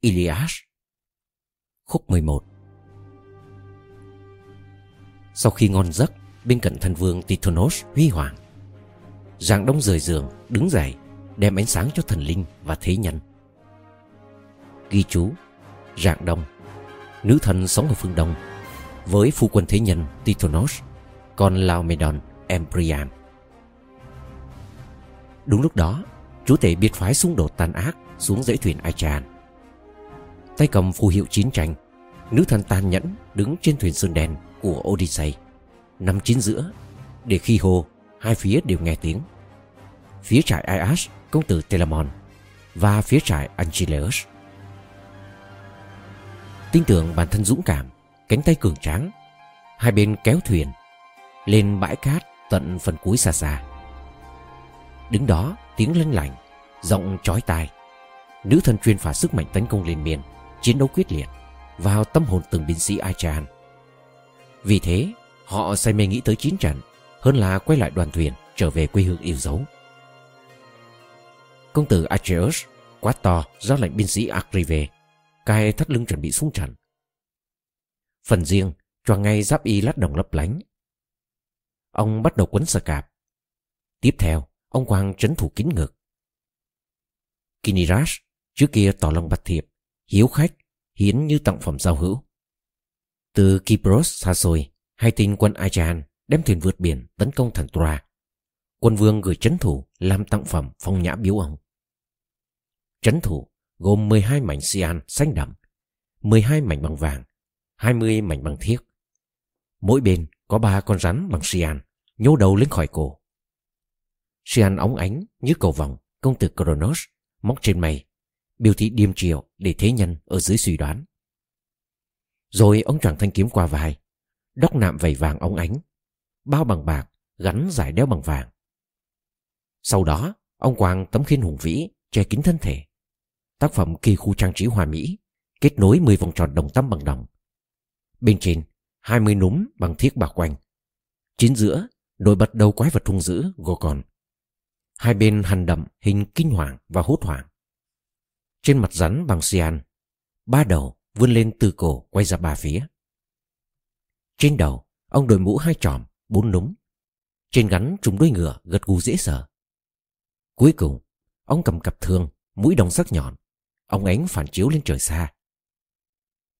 Ilias. Khúc 11 Sau khi ngon giấc bên cạnh thần vương Tithonus huy hoàng Giang đông rời giường, đứng dậy Đem ánh sáng cho thần linh và thế nhân. Ghi chú Rạng đông Nữ thần sống ở phương đông Với phu quân thế nhân Tithonus Con Laomedon Empriam. Đúng lúc đó Chúa tể biệt phái xung đột tàn ác Xuống dãy thuyền Achan Tay cầm phù hiệu chiến tranh, Nữ thần tàn nhẫn đứng trên thuyền sơn đen Của Odyssey, Nằm chín giữa, Để khi hô, Hai phía đều nghe tiếng. Phía trại Aias Công tử Telamon, Và phía trại Anchileus. Tin tưởng bản thân dũng cảm, Cánh tay cường tráng, Hai bên kéo thuyền, Lên bãi cát tận phần cuối xa xa. Đứng đó, tiếng lanh lảnh, Giọng chói tai. Nữ thần truyền phả sức mạnh tấn công lên miền Chiến đấu quyết liệt Vào tâm hồn từng binh sĩ Achan. Vì thế họ say mê nghĩ tới chiến trận Hơn là quay lại đoàn thuyền Trở về quê hương yêu dấu Công tử Acheus quát to ra lệnh binh sĩ Agrive cai thắt lưng chuẩn bị xuống trận. Phần riêng cho ngay giáp y lát đồng lấp lánh. Ông bắt đầu quấn sờ cạp. Tiếp theo, ông quang trấn thủ kín ngực. Kinirash trước kia tỏ lòng bạch thiệp, hiếu khách, hiến như tặng phẩm giao hữu. Từ Kypros xa xôi, hai tinh quân Ajan đem thuyền vượt biển tấn công thần Tura. Quân vương gửi trấn thủ làm tặng phẩm phong nhã biếu ông. Trấn thủ gồm 12 mảnh sian xanh đậm, 12 mảnh bằng vàng, 20 mảnh bằng thiếc. Mỗi bên có ba con rắn bằng sian nhô đầu lên khỏi cổ. Sian óng ánh như cầu vòng công tử Kronos móc trên mây, biểu thị điềm triệu để thế nhân ở dưới suy đoán. Rồi ông choàng thanh kiếm qua vai, đóc nạm vầy vàng óng ánh, bao bằng bạc, gắn giải đeo bằng vàng. Sau đó, ông quàng tấm khiên hùng vĩ che kín thân thể. Tác phẩm kỳ khu trang trí hoa mỹ, kết nối 10 vòng tròn đồng tâm bằng đồng. Bên trên, 20 núm bằng thiết bạc quanh. Chính giữa, nổi bật đầu quái vật hung dữ Gorgon. Hai bên hành đậm hình kinh hoàng và hốt hoảng. Trên mặt rắn bằng xian ba đầu vươn lên từ cổ quay ra ba phía. Trên đầu, ông đội mũ hai tròm, bốn núm. Trên gắn trùng đuôi ngựa gật gù dễ sợ. Cuối cùng, ông cầm cặp thương, mũi đồng sắc nhọn. Ông ánh phản chiếu lên trời xa.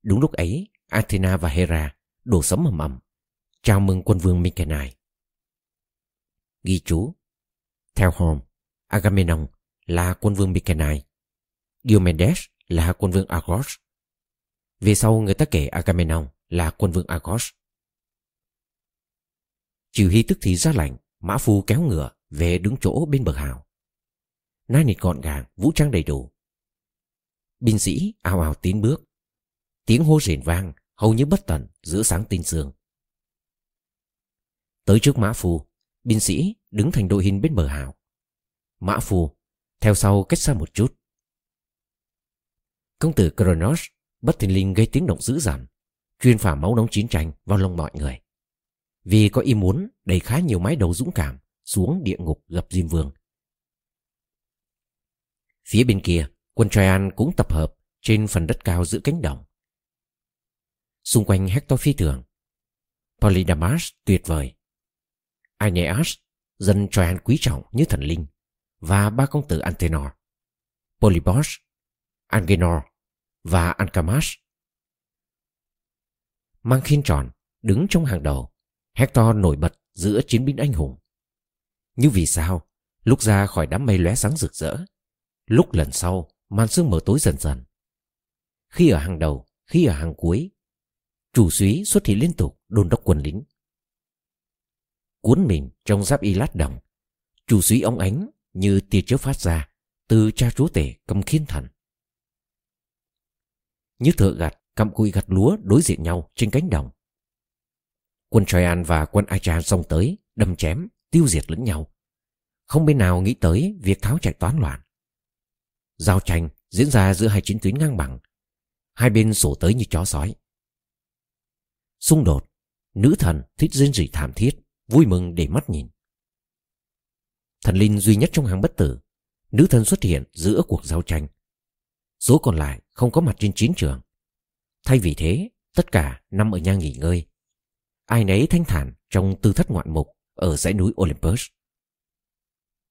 Đúng lúc ấy, Athena và Hera đổ sấm ầm ầm, chào mừng quân vương Mykenai. Ghi chú Theo Holmes, Agamemnon là quân vương Mykenai, Diomedes là quân vương Argos. Về sau người ta kể Agamemnon là quân vương Argos. Chiều hy tức thì ra lạnh, mã phu kéo ngựa về đứng chỗ bên bờ hào. Nai nịt gọn gàng, vũ trang đầy đủ. Binh sĩ ào ào tiến bước. Tiếng hô rền vang, hầu như bất tận giữa sáng tinh sương. Tới trước mã phu, binh sĩ đứng thành đội hình bên bờ hào. Mã phu, theo sau cách xa một chút. Công tử Kronos bất thình linh gây tiếng động dữ dằn, chuyên phả máu nóng chiến tranh vào lòng mọi người. Vì có ý muốn đẩy khá nhiều mái đầu dũng cảm xuống địa ngục gặp Diêm Vương. Phía bên kia, quân Traian cũng tập hợp trên phần đất cao giữa cánh đồng. Xung quanh Hector phi thường. Polydamas tuyệt vời. Aeneas, dân Troyan quý trọng như thần linh, và ba công tử Antenor, Polybos, Angenor và Ancamas. Mang khiên tròn, đứng trong hàng đầu, Hector nổi bật giữa chiến binh anh hùng. Nhưng vì sao, lúc ra khỏi đám mây lóe sáng rực rỡ, lúc lần sau màn sương mờ tối dần dần. Khi ở hàng đầu, khi ở hàng cuối, chủ suý xuất hiện liên tục đôn đốc quân lính. Cuốn mình trong giáp y lát đồng, chủ suý óng ánh như tia chớp phát ra từ cha chúa tể cầm khiên thần. Như thợ gặt cặm cụi gặt lúa đối diện nhau trên cánh đồng. Quân Troyan và quân Acha xông tới, đâm chém, tiêu diệt lẫn nhau. Không bên nào nghĩ tới việc tháo chạy toán loạn. Giao tranh diễn ra giữa hai chiến tuyến ngang bằng. Hai bên sổ tới như chó sói. Xung đột, nữ thần thích rên rỉ thảm thiết, vui mừng để mắt nhìn. Thần linh duy nhất trong hàng bất tử, nữ thần xuất hiện giữa cuộc giao tranh. Số còn lại không có mặt trên chiến trường. Thay vì thế, tất cả nằm ở nhà nghỉ ngơi. Ai nấy thanh thản trong tư thất ngoạn mục ở dãy núi Olympus.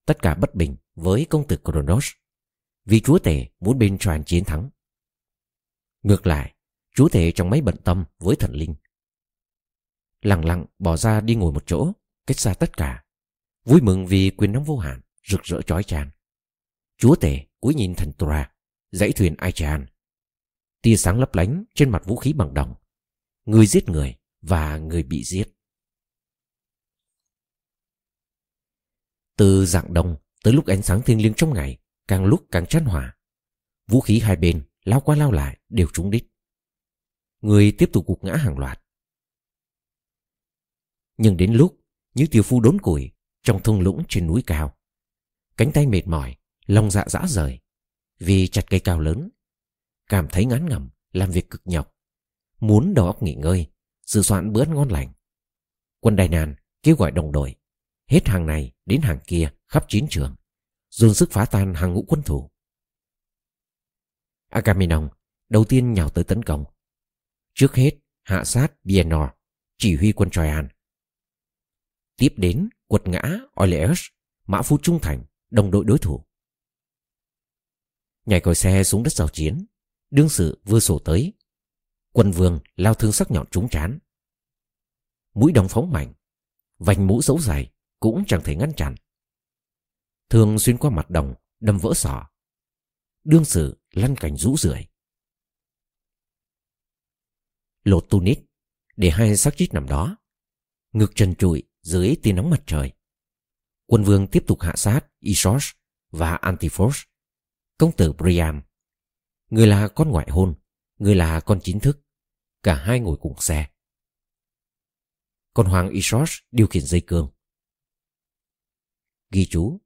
Tất cả bất bình với công tử Kronos vì chúa tể muốn bên Troan chiến thắng. Ngược lại, chúa tể trong mấy bận tâm với thần linh. Lặng lặng bỏ ra đi ngồi một chỗ, cách xa tất cả. Vui mừng vì quyền nắm vô hạn, rực rỡ chói chang. Chúa tể cúi nhìn thần Tura dãy thuyền Aichan. Tia sáng lấp lánh trên mặt vũ khí bằng đồng. Người giết người và người bị giết. Từ dạng đông tới lúc ánh sáng thiên liêng trong ngày, càng lúc càng chán hỏa. Vũ khí hai bên lao qua lao lại đều trúng đích. Người tiếp tục gục ngã hàng loạt. Nhưng đến lúc những tiểu phu đốn củi trong thung lũng trên núi cao. Cánh tay mệt mỏi, lòng dạ dã rời vì chặt cây cao lớn. Cảm thấy ngán ngẩm, làm việc cực nhọc. Muốn đầu óc nghỉ ngơi, sửa soạn bữa ăn ngon lành. Quân Đài Nàn kêu gọi đồng đội, hết hàng này đến hàng kia khắp chiến trường, dồn sức phá tan hàng ngũ quân thủ. Agamemnon đầu tiên nhào tới tấn công. Trước hết, hạ sát Bienor, chỉ huy quân Troyan. Tiếp đến, quật ngã Oileus, mã phu trung thành, đồng đội đối thủ. Nhảy còi xe xuống đất giao chiến, đương sự vừa sổ tới. Quân vương lao thương sắc nhọn trúng chán. Mũi đóng phóng mạnh, vành mũ xấu dài cũng chẳng thể ngăn chặn. thương xuyên qua mặt đồng, đâm vỡ sọ. Đương sự lăn cảnh rũ rượi. Lột tunic, để hai xác chít nằm đó. Ngực trần trụi dưới tia nóng mặt trời. Quân vương tiếp tục hạ sát Isos và Antiphos, công tử Priam. Người là con ngoại hôn, người là con chính thức. Cả hai ngồi cùng xe. Con hoàng Isos điều khiển dây cương. Ghi chú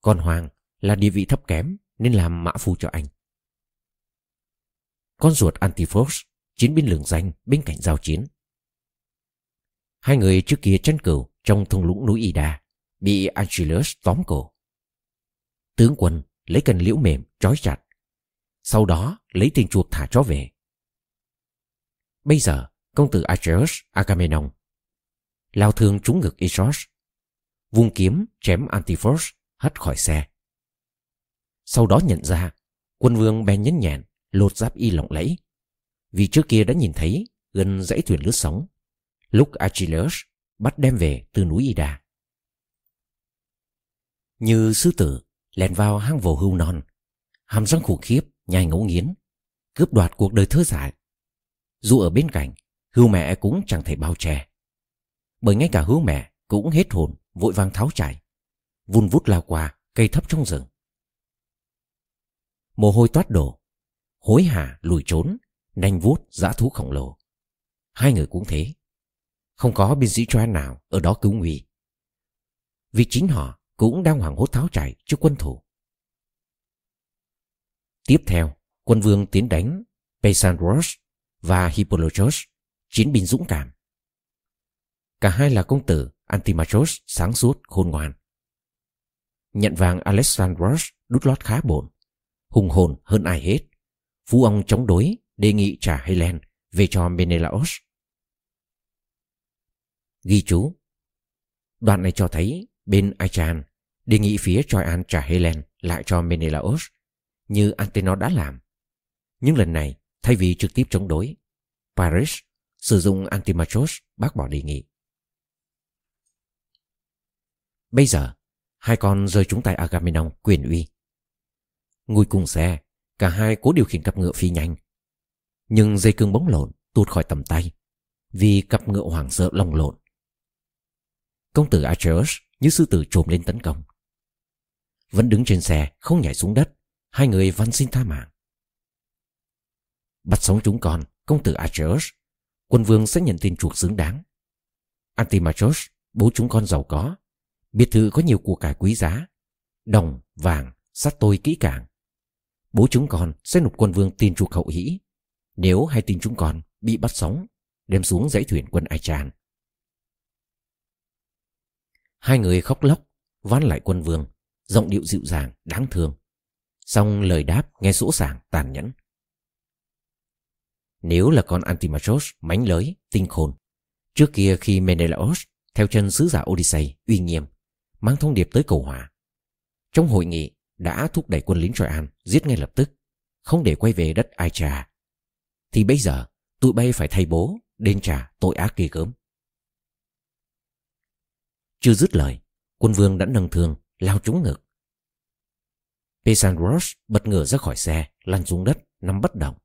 Con hoàng là địa vị thấp kém nên làm mã phu cho anh. Con ruột Antiphos, chiến binh lường danh bên cạnh giao chiến. Hai người trước kia tranh cửu trong thung lũng núi Ida, bị Achilles tóm cổ. Tướng quân lấy cần liễu mềm trói chặt, sau đó lấy tiền chuột thả chó về. Bây giờ, công tử Achilles Agamemnon lao thương trúng ngực Isos, vung kiếm chém Antiphos hất khỏi xe. Sau đó nhận ra, quân vương bèn nhấn nhẹn lột giáp y lộng lẫy. Vì trước kia đã nhìn thấy gần dãy thuyền lướt sóng, lúc Achilles bắt đem về từ núi Ida. Như sư tử lèn vào hang vồ hưu non, hàm răng khủng khiếp, nhai ngấu nghiến, cướp đoạt cuộc đời thơ dại. Dù ở bên cạnh, hưu mẹ cũng chẳng thể bao che. Bởi ngay cả hưu mẹ cũng hết hồn, vội vàng tháo chạy, vun vút lao qua cây thấp trong rừng. Mồ hôi toát đổ, hối hả lùi trốn, nanh vuốt dã thú khổng lồ. Hai người cũng thế. Không có binh sĩ Troan nào ở đó cứu nguy. Vì chính họ cũng đang hoảng hốt tháo chạy trước quân thủ. Tiếp theo, quân vương tiến đánh Pesandros và Hippolochos, chiến binh dũng cảm. Cả hai là công tử Antimachos sáng suốt khôn ngoan. Nhận vàng Alexandros đút lót khá bổn, hùng hồn hơn ai hết. Phú ông chống đối đề nghị trả Helen về cho Menelaos. Ghi chú Đoạn này cho thấy bên Achan đề nghị phía Troyan trả Helen lại cho Menelaos như Antenor đã làm. Nhưng lần này, thay vì trực tiếp chống đối, Paris sử dụng Antimachos bác bỏ đề nghị. Bây giờ, hai con rơi trúng tay Agamemnon quyền uy. Ngồi cùng xe, cả hai cố điều khiển cặp ngựa phi nhanh. Nhưng dây cương bóng lộn tuột khỏi tầm tay vì cặp ngựa hoảng sợ lồng lộn. Công tử Achilles như sư tử trồm lên tấn công. Vẫn đứng trên xe, không nhảy xuống đất, hai người văn xin tha mạng. Bắt sống chúng con, công tử Atreus, quân vương sẽ nhận tiền chuộc xứng đáng. Antimachos, bố chúng con giàu có, biệt thự có nhiều của cải quý giá, đồng, vàng, sắt tôi kỹ càng. Bố chúng con sẽ nộp quân vương tiền chuộc hậu hĩ, nếu hai tin chúng con bị bắt sống, đem xuống dãy thuyền quân Aichan. Hai người khóc lóc, ván lại quân vương, giọng điệu dịu dàng, đáng thương. Xong lời đáp nghe sỗ sàng tàn nhẫn. Nếu là con Antimachos mánh lới, tinh khôn. Trước kia khi Menelaos theo chân sứ giả Odyssey uy nghiêm, mang thông điệp tới cầu hòa. Trong hội nghị đã thúc đẩy quân lính Troyan giết ngay lập tức, không để quay về đất Ai Trà. Thì bây giờ tụi bay phải thay bố, đền trả tội ác kỳ gớm. Chưa dứt lời, quân vương đã nâng thương, lao trúng ngực. Pesandros bật ngửa ra khỏi xe, lăn xuống đất, nằm bất động.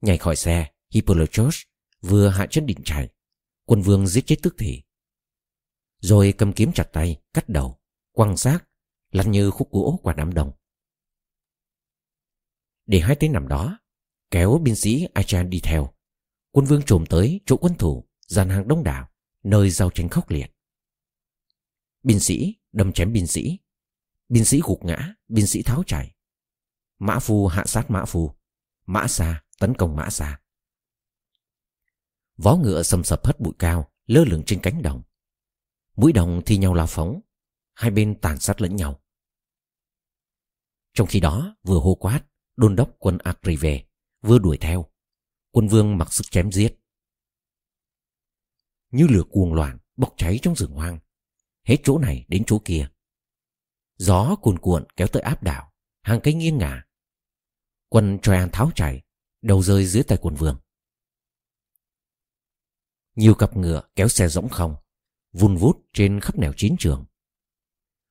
Nhảy khỏi xe, Hippolytos vừa hạ chân định chạy. Quân vương giết chết tức thì. Rồi cầm kiếm chặt tay, cắt đầu, quăng xác, lăn như khúc gỗ qua đám đông. Để hai tên nằm đó, kéo binh sĩ Achan đi theo. Quân vương trồm tới chỗ quân thủ, dàn hàng đông đảo, nơi giao tranh khốc liệt. Binh sĩ đâm chém binh sĩ, binh sĩ gục ngã, binh sĩ tháo chạy. Mã phu hạ sát mã phu, mã xa tấn công mã xa. Vó ngựa sầm sập hất bụi cao, lơ lửng trên cánh đồng. Mũi đồng thi nhau lao phóng, hai bên tàn sát lẫn nhau. Trong khi đó, vừa hô quát, đôn đốc quân Acri về, vừa đuổi theo. Quân vương mặc sức chém giết. Như lửa cuồng loạn, bốc cháy trong rừng hoang. Hết chỗ này đến chỗ kia. Gió cuồn cuộn kéo tới áp đảo, hàng cây nghiêng ngả. Quân Troyan tháo chạy, đầu rơi dưới tay quần vương. Nhiều cặp ngựa kéo xe rỗng không, vun vút trên khắp nẻo chiến trường.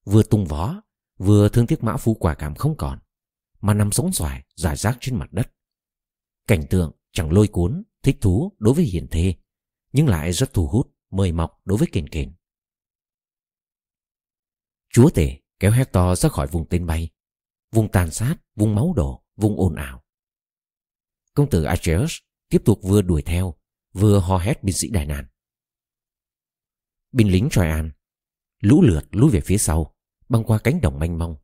Vừa tung vó, vừa thương tiếc mã phu quả cảm không còn, mà nằm sống xoài, giải rác trên mặt đất. Cảnh tượng chẳng lôi cuốn, thích thú đối với hiền thê, nhưng lại rất thu hút, mời mọc đối với kền kền. Chúa tể kéo Hector ra khỏi vùng tên bay, vùng tàn sát, vùng máu đổ, vùng ồn ào. Công tử Acheus tiếp tục vừa đuổi theo, vừa hò hét binh sĩ đại nạn. Binh lính Troyan lũ lượt lùi về phía sau, băng qua cánh đồng mênh mông,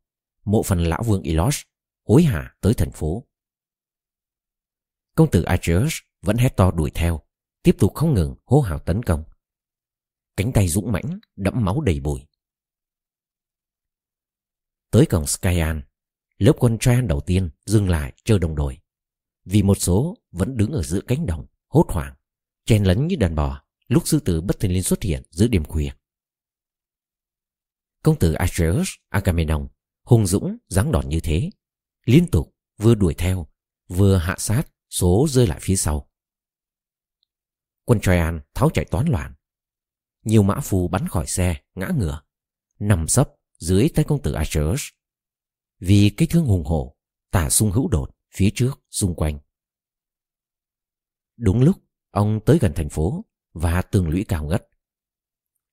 mộ phần lão vương Ilos hối hả tới thành phố. Công tử Acheus vẫn hét to đuổi theo, tiếp tục không ngừng hô hào tấn công. Cánh tay dũng mãnh, đẫm máu đầy bụi. Tới cổng Skyan, lớp quân Traian đầu tiên dừng lại chờ đồng đội. Vì một số vẫn đứng ở giữa cánh đồng, hốt hoảng, chen lấn như đàn bò, lúc sư tử bất thình lình xuất hiện giữa đêm khuya. Công tử Atreus Agamemnon hùng dũng dáng đòn như thế, liên tục vừa đuổi theo, vừa hạ sát số rơi lại phía sau. Quân Troyan tháo chạy toán loạn. Nhiều mã phù bắn khỏi xe, ngã ngửa, nằm sấp dưới tay công tử Atreus. Vì cái thương hùng hổ, tả sung hữu đột, phía trước, xung quanh. Đúng lúc, ông tới gần thành phố và tường lũy cao ngất.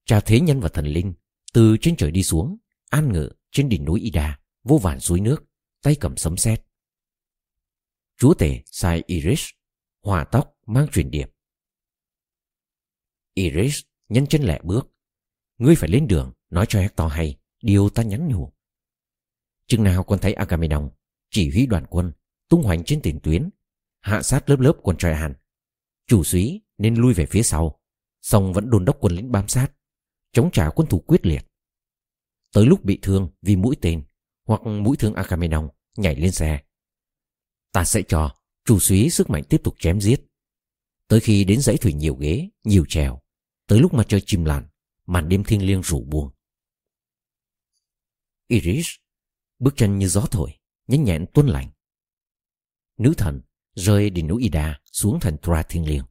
Cha thế nhân và thần linh từ trên trời đi xuống, an ngự trên đỉnh núi Ida, vô vàn suối nước, tay cầm sấm sét. Chúa tể sai Iris, hòa tóc mang truyền điệp. Iris nhân chân lẹ bước. Ngươi phải lên đường, nói cho Hector hay, điều ta nhắn nhủ. Chừng nào còn thấy Agamemnon chỉ huy đoàn quân tung hoành trên tiền tuyến, hạ sát lớp lớp quân Traian. Chủ suý nên lui về phía sau, song vẫn đồn đốc quân lính bám sát, chống trả quân thủ quyết liệt. Tới lúc bị thương vì mũi tên hoặc mũi thương Agamemnon nhảy lên xe, ta sẽ cho chủ suý sức mạnh tiếp tục chém giết. Tới khi đến dãy thủy nhiều ghế, nhiều trèo, tới lúc mà trời chìm lặn màn đêm thiêng liêng rủ buông. Iris bước chân như gió thổi, nhánh nhẹn tuôn lạnh nữ thần rơi đỉnh núi Ida xuống thành Tra thiên liêng.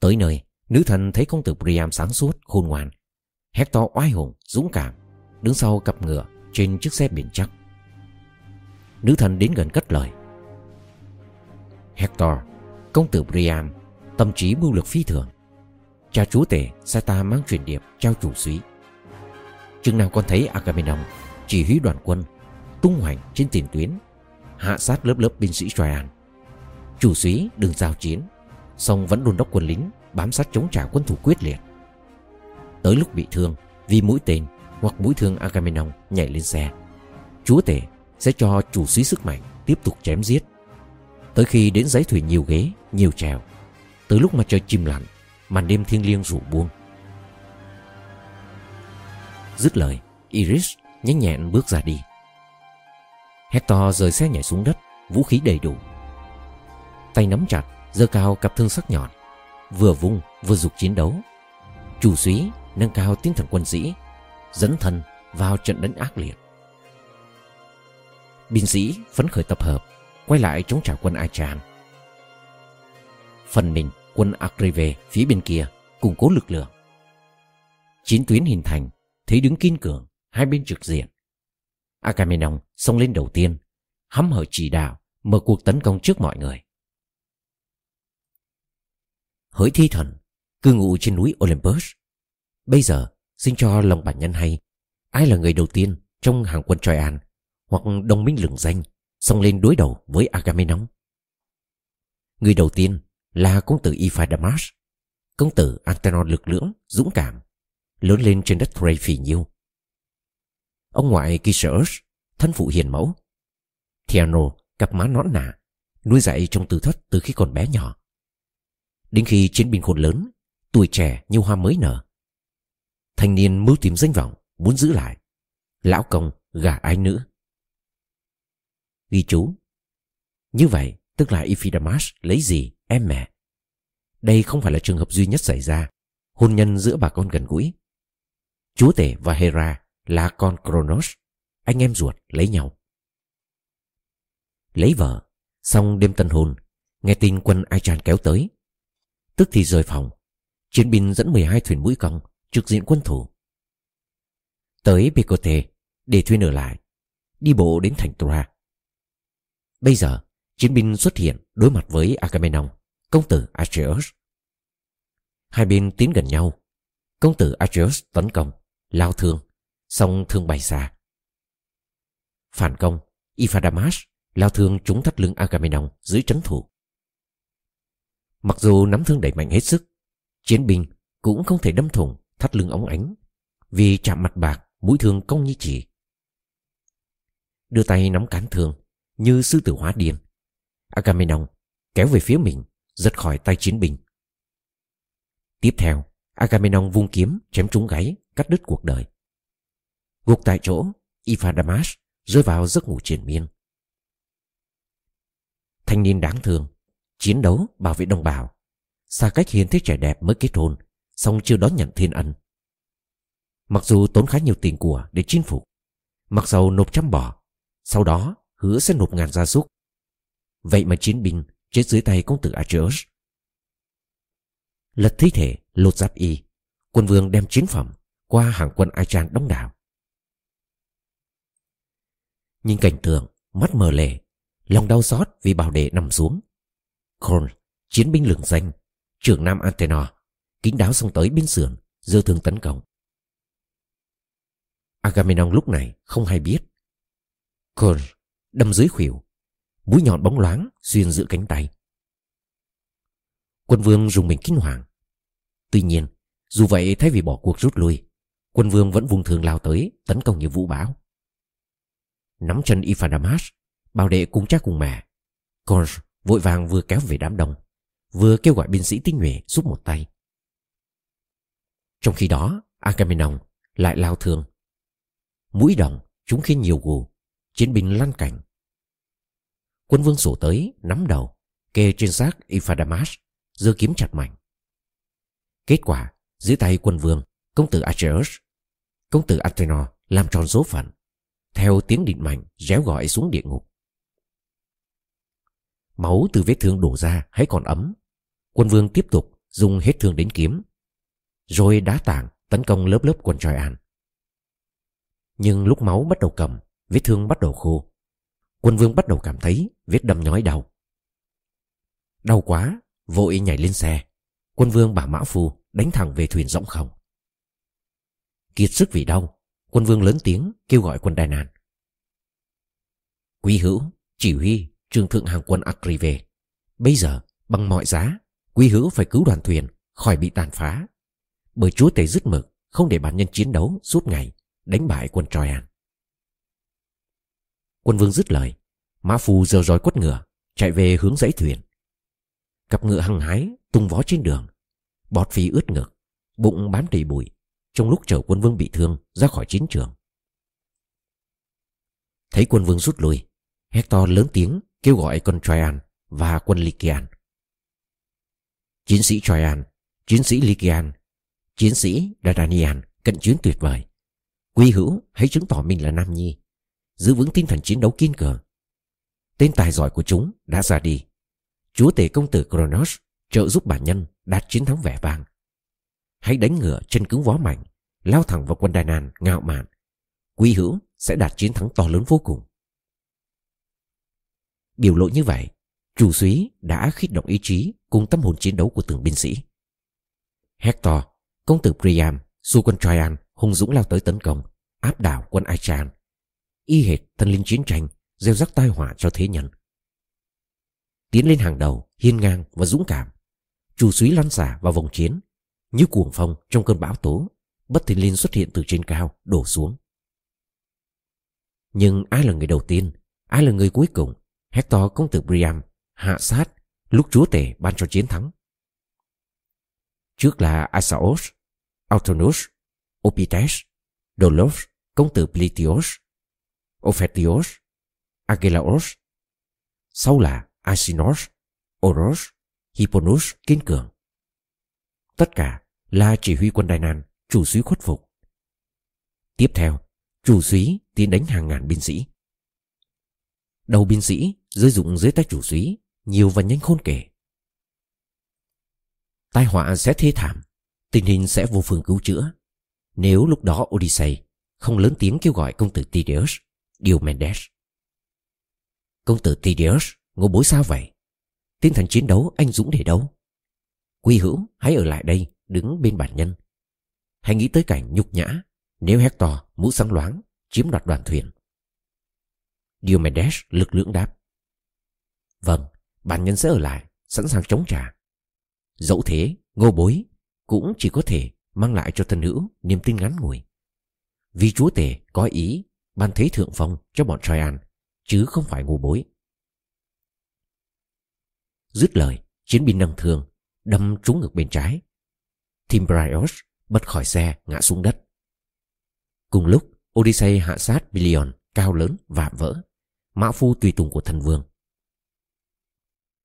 Tới nơi, nữ thần thấy công tử Priam sáng suốt, khôn ngoan. Hector oai hùng, dũng cảm, đứng sau cặp ngựa trên chiếc xe biển chắc. Nữ thần đến gần cất lời. Hector, công tử Priam, tâm trí mưu lực phi thường. Cha chúa tể sai ta mang truyền điệp trao chủ suý. Chừng nào con thấy Agamemnon chỉ huy đoàn quân tung hoành trên tiền tuyến hạ sát lớp lớp binh sĩ Troyan. Chủ sĩ đường giao chiến, song vẫn đôn đốc quân lính bám sát chống trả quân thủ quyết liệt. Tới lúc bị thương vì mũi tên hoặc mũi thương Agamemnon nhảy lên xe, chúa tể sẽ cho chủ sĩ sức mạnh tiếp tục chém giết. Tới khi đến giấy thủy nhiều ghế, nhiều trèo, tới lúc mà trời chim lặn, màn đêm thiêng liêng rủ buông. Dứt lời, Iris nhanh nhẹn bước ra đi. Hector rời xe nhảy xuống đất Vũ khí đầy đủ. Tay nắm chặt giơ cao cặp thương sắc nhọn Vừa vung vừa dục chiến đấu. Chủ suý nâng cao tinh thần quân sĩ Dẫn thân vào trận đánh ác liệt. Binh sĩ phấn khởi tập hợp Quay lại chống trả quân Achan. Phần mình quân Akrive phía bên kia Củng cố lực lượng. Chiến tuyến hình thành Thấy đứng kiên cường Hai bên trực diện. Agamemnon xông lên đầu tiên Hăm hở chỉ đạo Mở cuộc tấn công trước mọi người. Hỡi thi thần Cư ngụ trên núi Olympus. Bây giờ xin cho lòng bản nhân hay Ai là người đầu tiên Trong hàng quân Troyan Hoặc đồng minh lừng danh Xông lên đối đầu với Agamemnon? Người đầu tiên là công tử Iphidamas Công tử Antenor lực lưỡng, dũng cảm Lớn lên trên đất Thray phì nhiêu Ông ngoại Kiseus Thân phụ hiền mẫu. Thiano cặp má nõn nà, Nuôi dạy trong tư thất từ khi còn bé nhỏ. Đến khi chiến binh khôn lớn, Tuổi trẻ như hoa mới nở, Thanh niên mưu tìm danh vọng Muốn giữ lại Lão công gả ái nữ. Ghi chú, Như vậy tức là Iphidamas lấy gì, em mẹ? Đây không phải là trường hợp duy nhất xảy ra, Hôn nhân giữa bà con gần gũi. Chúa tể và Hera là con Kronos Anh em ruột lấy nhau. Lấy vợ. Xong đêm tân hôn, Nghe tin quân Achan kéo tới. Tức thì rời phòng. Chiến binh dẫn 12 thuyền mũi cong Trực diện quân thủ Tới Picote Để thuyền ở lại, Đi bộ đến thành Troa. Bây giờ, chiến binh xuất hiện đối mặt với Agamemnon, Công tử Atreus. Hai bên tiến gần nhau. Công tử Atreus tấn công. Lao thương. Xong thương bay xa Phản công Ifadamas lao thương trúng thắt lưng Agamemnon dưới trấn thủ. Mặc dù nắm thương đẩy mạnh hết sức, Chiến binh cũng không thể đâm thủng thắt lưng ống ánh Vì chạm mặt bạc, mũi thương cong như chỉ. Đưa tay nắm cán thương Như sư tử hóa điên. Agamemnon kéo về phía mình, Giật khỏi tay chiến binh. Tiếp theo, Agamemnon vung kiếm chém trúng gáy. Cắt đứt cuộc đời. Gục tại chỗ Ifadamas rơi vào giấc ngủ triền miên. Thanh niên đáng thương Chiến đấu bảo vệ đồng bào. Xa cách hiền thế trẻ đẹp mới kết hôn Xong chưa đón nhận thiên ân. Mặc dù tốn khá nhiều tiền của để chinh phục Mặc dầu nộp trăm bỏ, Sau đó hứa sẽ nộp ngàn gia súc. Vậy mà chiến binh chết dưới tay công tử Achilles. Lật thi thể lột giáp y Quân vương đem chiến phẩm qua hàng quân Achan đông đảo. Nhìn cảnh tượng, Mắt mờ lệ, Lòng đau xót vì bảo đệ nằm xuống. Korn Chiến binh lừng danh, Trưởng nam Antenor Kính đáo xông tới bên sườn, Dơ thương tấn công. Agamemnon lúc này không hay biết. Korn đâm dưới khuỷu, Mũi nhọn bóng loáng xuyên giữa cánh tay. Quân vương dùng mình kinh hoàng. Tuy nhiên, Dù vậy thay vì bỏ cuộc rút lui Quân vương vẫn vùng thường lao tới, Tấn công như vũ bão. Nắm chân Iphanamas Bảo đệ cùng cha cùng mẹ. Korn vội vàng vừa kéo về đám đông, Vừa kêu gọi binh sĩ tinh nhuệ giúp một tay. Trong khi đó, Agamemnon lại lao thương. Mũi đồng chúng khiến nhiều gù, Chiến binh lăn cảnh Quân vương sổ tới, nắm đầu, Kê trên xác Ifadamas giơ kiếm chặt mạnh Kết quả, dưới tay quân vương, Công tử Acheus Công tử Antenor làm tròn số phận, Theo tiếng định mạnh réo gọi xuống địa ngục. Máu từ vết thương đổ ra hãy còn ấm. Quân vương tiếp tục dùng hết thương đến kiếm, Rồi đá tảng tấn công lớp lớp quân Troyan Nhưng lúc máu bắt đầu cầm, Vết thương bắt đầu khô. Quân vương bắt đầu cảm thấy vết đâm nhói đau. Đau quá, Vội nhảy lên xe. Quân vương bảo mã phu đánh thẳng về thuyền rỗng không. Kiệt sức vì đau, Quân vương lớn tiếng kêu gọi quân Đài Nàn Quý hữu, Chỉ huy trương thượng hàng quân Akri về. Bây giờ, bằng mọi giá, Quý hữu phải cứu đoàn thuyền, khỏi bị tàn phá. Bởi chúa tể dứt mực, Không để bản nhân chiến đấu suốt ngày, Đánh bại quân Troyan Quân vương dứt lời, Mã phù giờ roi quất ngựa, Chạy về hướng dãy thuyền. Cặp ngựa hăng hái, tung vó trên đường. Bọt phí ướt ngực, Bụng bám đầy bụi. Trong lúc chở quân vương bị thương ra khỏi chiến trường Thấy quân vương rút lui Hector lớn tiếng kêu gọi quân Traian và quân Lycian. Chiến sĩ Traian, chiến sĩ Lycian, chiến sĩ Dardanian cận chiến tuyệt vời. Quy hữu hãy chứng tỏ mình là Nam Nhi, giữ vững tinh thần chiến đấu kiên cường. Tên tài giỏi của chúng đã ra đi. Chúa tể công tử Kronos trợ giúp bản nhân đạt chiến thắng vẻ vang. Hãy đánh ngựa chân cứng vó mạnh, lao thẳng vào quân Đài nàn ngạo mạn. Quy hữu sẽ đạt chiến thắng to lớn vô cùng. Biểu lộ như vậy, chủ suý đã khích động ý chí cùng tâm hồn chiến đấu của từng binh sĩ. Hector, công tử Priam, xu quân Troyan hùng dũng lao tới tấn công, áp đảo quân Aichan. Y hệt thần linh chiến tranh, gieo rắc tai họa cho thế nhân. Tiến lên hàng đầu, hiên ngang và dũng cảm, chủ suý lăn xả vào vòng chiến, như cuồng phong trong cơn bão tố, bất thình linh xuất hiện từ trên cao, đổ xuống. Nhưng ai là người đầu tiên, ai là người cuối cùng Hector công tử Priam hạ sát lúc chúa tể ban cho chiến thắng. Trước là Asaos, Autonus, Opites, Dolos, công tử Plitios, Ophetios, Agelaos. Sau là Asinos, Oros, Hipponus kiên cường. Tất cả là chỉ huy quân Đài Nàn, chủ suý khuất phục. Tiếp theo, chủ suý tiến đánh hàng ngàn binh sĩ. Đầu binh sĩ rơi dụng dưới tay chủ suý nhiều và nhanh khôn kể. Tai họa sẽ thê thảm, tình hình sẽ vô phương cứu chữa. Nếu lúc đó Odyssey không lớn tiếng kêu gọi công tử Tydeus, Mendes Công tử Tydeus, ngô bối sao vậy? Tinh thần chiến đấu anh dũng để đâu? Quy hữu, hãy ở lại đây, đứng bên bản nhân. Hãy nghĩ tới cảnh nhục nhã nếu Hector mũ sáng loáng chiếm đoạt đoàn thuyền. Diomedes lực lưỡng đáp. Vâng, bản nhân sẽ ở lại, sẵn sàng chống trả. Dẫu thế, ngô bối cũng chỉ có thể mang lại cho thân hữu niềm tin ngắn ngủi. Vì chúa tể có ý ban thế thượng phong cho bọn Troyan chứ không phải ngô bối. Dứt lời, chiến binh nâng thương, đâm trúng ngực bên trái. Timbrios bất khỏi xe ngã xuống đất. Cùng lúc, Odyssey hạ sát Billion cao lớn vạm vỡ, mã phu tùy tùng của thần vương.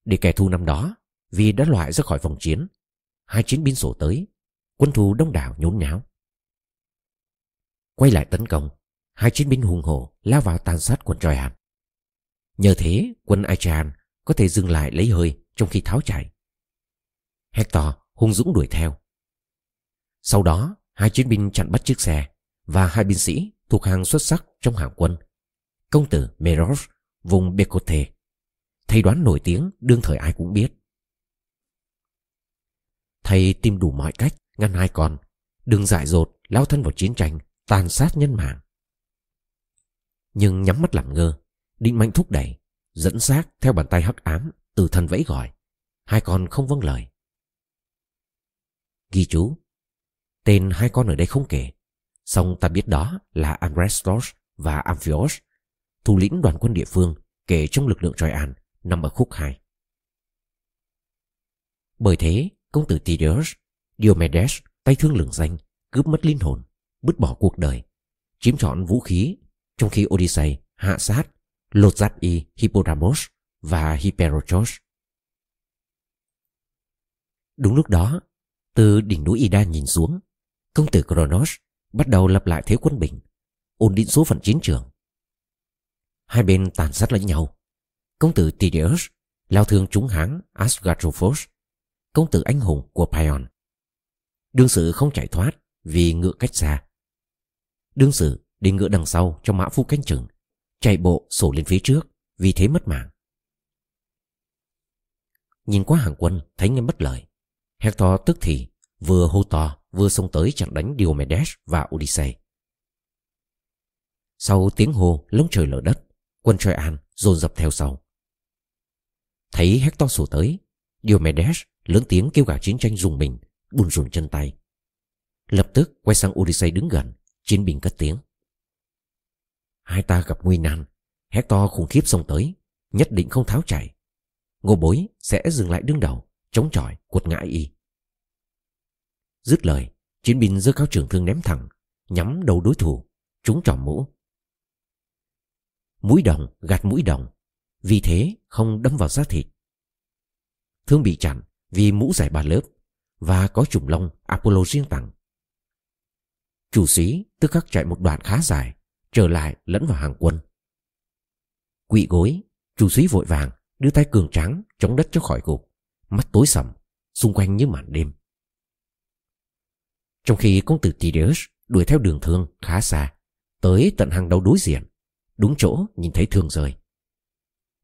Để kẻ thù năm đó, vì đã loại ra khỏi vòng chiến, hai chiến binh sổ tới, quân thù đông đảo nhốn nháo. Quay lại tấn công, hai chiến binh hùng hổ lao vào tàn sát quân Troyan. Nhờ thế, quân Aichan có thể dừng lại lấy hơi trong khi tháo chạy. Hector hung dũng đuổi theo. Sau đó, hai chiến binh chặn bắt chiếc xe và hai binh sĩ thuộc hàng xuất sắc trong hàng quân. Công tử Meros, vùng Bekote, thầy đoán nổi tiếng đương thời ai cũng biết. Thầy tìm đủ mọi cách ngăn hai con, đừng dại dột lao thân vào chiến tranh, tàn sát nhân mạng. Nhưng nhắm mắt làm ngơ, định mạnh thúc đẩy, dẫn xác theo bàn tay hắc ám từ thần vẫy gọi. Hai con không vâng lời. Ghi chú, tên hai con ở đây không kể, song ta biết đó là Amrestos và Amphios, thủ lĩnh đoàn quân địa phương kể trong lực lượng Troyan nằm ở khúc 2. Bởi thế, công tử Tydeus, Diomedes, tay thương lừng danh, cướp mất linh hồn, bứt bỏ cuộc đời, chiếm trọn vũ khí, trong khi Odyssey hạ sát, lột giặt y Hippodamos và Hipperochos. Đúng lúc đó, từ đỉnh núi Ida nhìn xuống, công tử Kronos bắt đầu lập lại thế quân bình, ổn định số phận chiến trường. Hai bên tàn sát lẫn nhau. Công tử Tydeus lao thương trúng háng Asgardrophos, công tử anh hùng của Pion. Đương sự không chạy thoát vì ngựa cách xa. Đương sự đi ngựa đằng sau cho mã phu canh chừng, chạy bộ sổ lên phía trước vì thế mất mạng. Nhìn qua hàng quân thấy nghe mất lời. Hector tức thì vừa hô to vừa xông tới chặn đánh Diomedes và Odyssey. Sau tiếng hô lông trời lở đất, quân Troyan dồn dập theo sau. Thấy Hector sổ tới, Diomedes lớn tiếng kêu gào chiến tranh dùng mình, bùn rùn chân tay. Lập tức quay sang Odyssey đứng gần, chiến binh cất tiếng. Hai ta gặp nguy nan, Hector khủng khiếp xông tới, nhất định không tháo chạy. Ngô bối sẽ dừng lại đứng đầu, chống chọi, cuột ngã y. Dứt lời, chiến binh giơ cao trường thương ném thẳng, nhắm đầu đối thủ, trúng trỏm mũ. Mũi đồng gạt mũi đồng, vì thế không đâm vào da thịt. Thương bị chặn vì mũ dài ba lớp và có trùng lông Apollo riêng tặng. Chủ sĩ tức khắc chạy một đoạn khá dài, trở lại lẫn vào hàng quân. Quỵ gối, chủ sĩ vội vàng đưa tay cường tráng chống đất cho khỏi gục, mắt tối sầm, xung quanh như màn đêm. Trong khi công tử Tideus đuổi theo đường thương khá xa, tới tận hàng đầu đối diện, đúng chỗ nhìn thấy thương rơi.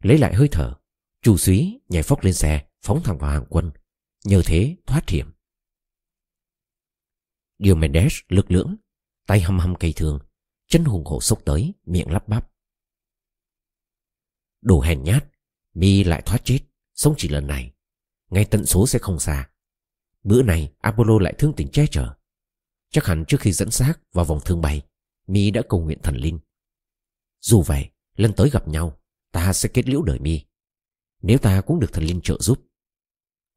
Lấy lại hơi thở, chủ suý nhảy phóc lên xe, phóng thẳng vào hàng quân, nhờ thế thoát hiểm. Diomedes lực lưỡng, tay hăm hăm cây thương, chân hùng hổ sốc tới, miệng lắp bắp. Đồ hèn nhát, mi lại thoát chết, sống chỉ lần này. Ngay tận số sẽ không xa. Bữa này Apollo lại thương tình che chở. Chắc hẳn trước khi dẫn xác vào vòng thương bày, mi đã cầu nguyện thần linh. Dù vậy, lần tới gặp nhau, ta sẽ kết liễu đời mi. Nếu ta cũng được thần linh trợ giúp.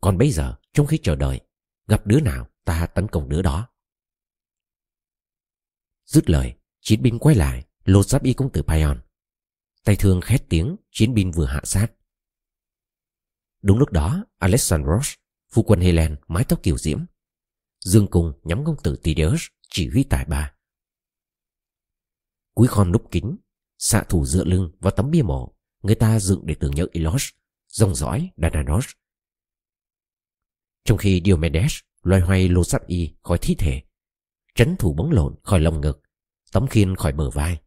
Còn bây giờ, trong khi chờ đợi, gặp đứa nào ta tấn công đứa đó. Dứt lời, chiến binh quay lại, lột giáp y công tử Pion Tay thương khét tiếng, chiến binh vừa hạ sát. Đúng lúc đó, Alexandros, phu quân Helen, mái tóc kiểu diễm, dương cùng nhắm công tử Tideus, chỉ huy tài ba. Cúi khon núp kính, xạ thủ dựa lưng vào tấm bia mộ, người ta dựng để tưởng nhớ Ilos, dòng dõi Dananos. Trong khi Diomedes loay hoay lô sắt y khỏi thi thể, trấn thủ bóng lộn khỏi lồng ngực, tấm khiên khỏi bờ vai,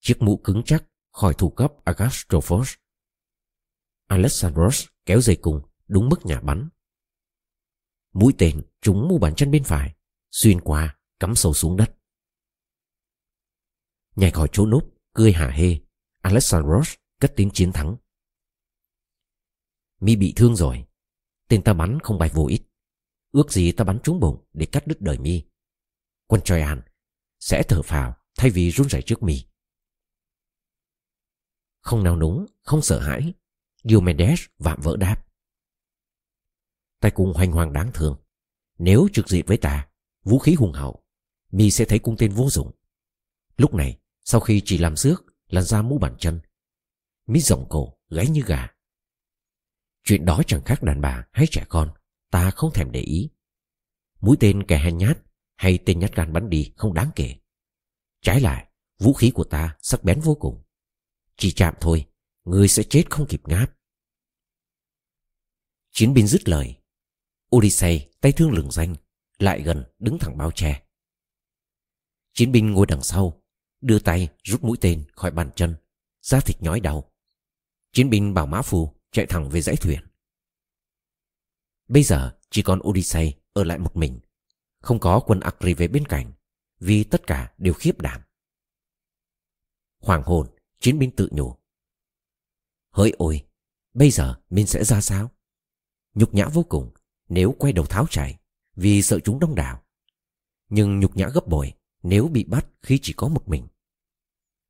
chiếc mũ cứng chắc khỏi thủ cấp Agastrophos. Alexandros kéo dây cung đúng mức nhà bắn. Mũi tên trúng mu bàn chân bên phải, xuyên qua, cắm sâu xuống đất. Nhảy khỏi chỗ núp, cười hả hê, Alexandros cất tiếng chiến thắng. Mi bị thương rồi, tên ta bắn không bài vô ích. Ước gì ta bắn trúng bụng để cắt đứt đời Mi. Quân Troyan sẽ thở phào thay vì run rẩy trước Mi. Không nào núng, không sợ hãi, Diomedes vạm vỡ đáp. Tay cung hoành hoàng đáng thương. Nếu trực diện với ta, vũ khí hùng hậu, Mi sẽ thấy cung tên vô dụng. Lúc này, sau khi chỉ làm xước, lăn ra mũ bàn chân, Mi rộng cổ, gáy như gà. Chuyện đó chẳng khác đàn bà hay trẻ con, ta không thèm để ý. Mũi tên kẻ hèn nhát hay tên nhát gan bắn đi không đáng kể. Trái lại, vũ khí của ta sắc bén vô cùng. Chỉ chạm thôi, người sẽ chết không kịp ngáp. Chiến binh dứt lời. Odyssey tay thương lừng danh, lại gần đứng thẳng bao che. Chiến binh ngồi đằng sau, đưa tay rút mũi tên khỏi bàn chân, da thịt nhói đau. Chiến binh bảo mã phù chạy thẳng về dãy thuyền. Bây giờ chỉ còn Odyssey ở lại một mình, không có quân Akri về bên cạnh, vì tất cả đều khiếp đảm. Hoàng hồn, chiến binh tự nhủ. Hỡi ôi, bây giờ mình sẽ ra sao? Nhục nhã vô cùng nếu quay đầu tháo chạy vì sợ chúng đông đảo. Nhưng nhục nhã gấp bội nếu bị bắt khi chỉ có một mình.